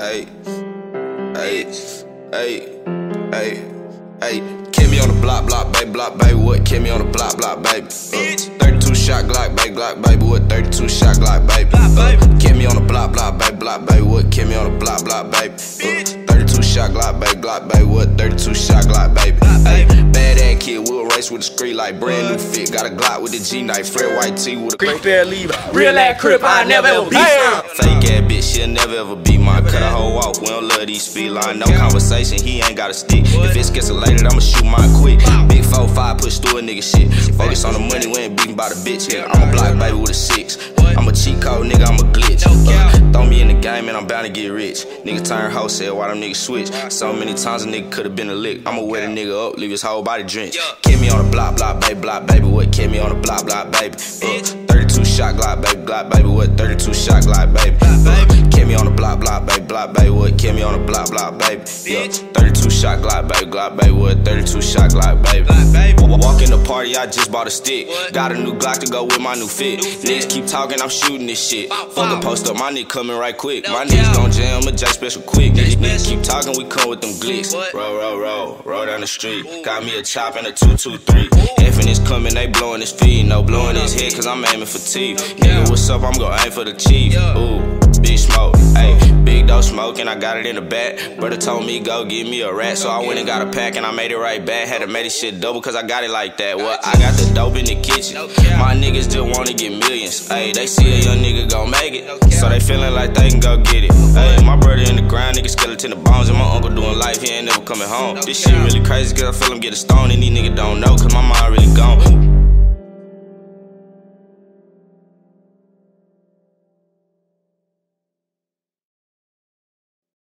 Hey, hey, hey, hey, hey. Kill me on the block, block, baby, block, baby. What? Kill me on the block, block, baby. Uh, 32 shot Glock, baby, Glock, baby. What? 32 shot Glock, baby. Uh, kill me on the block, block, baby, block, baby. What? Kill me on the block, block, baby. Uh, 32 shot Glock, baby, Glock, baby. What? 32 shot Glock, baby. Hey, bad ass kid, we'll race with the street like brand new fit. Got a Glock with the G knife, Fred White tee with a Creep fair leave. Real ass crip, I never ever be. Fake ass bitch, she'll never ever be mine. Cut a hoe off, we don't love these speed line. No conversation, he ain't got a stick. If it's escalated, I'ma shoot mine quick. Big 4-5, push through a nigga shit. Focus on the money, we ain't beating by the bitch. Yeah, I'm a block baby with a six. I'm a cheat code, nigga, I'm a glitch. And I'm bound to get rich. Nigga turn wholesale, why them niggas switch? So many times a nigga could've been a lick. I'ma wet a nigga up, leave his whole body drenched. Kill me on the block, block, baby, block, baby. What? Kill me on the block, block, baby. Uh, 32 shot Glock, baby, Glock, baby. What? 32 shot Glock, baby. Uh, kill me on the block, block, baby. What? Kill me on the block, block, baby. Yeah, 32 shot Glock, baby, Glock, baby. What? 32 shot Glock, baby. Walk in the party, I just bought a stick. Got a new Glock to go with my new fit. Niggas keep talking, I'm shooting this shit. Fuck a post up, my nigga coming right quick. My niggas gon' jam a J special quick. Niggas, niggas keep talking, we come with them glicks. Roll, roll, roll, roll down the street. Got me a chop and a 223. Effing is coming, they blowing his feet. No blowing his head, cause I'm aiming for teeth. Nigga, what's up? I'm gon' aim for the chief. Ooh, big smoke. Ayy, big dope smoking, I got it in the back. Brother told me go give me a rat, so I went and got a pack and I made it right back. Had to make this shit double cause I got it like that. What? I got the dope in the kitchen. My niggas just wanna get millions. Ayy, they see a young nigga gon' make it, so they feeling like they can go get it. Ayy, my brother in the ground, nigga skeleton the bones, and my uncle doing life, he ain't never coming home. This shit really crazy cause I feel him get a stone and these niggas don't know. Cause my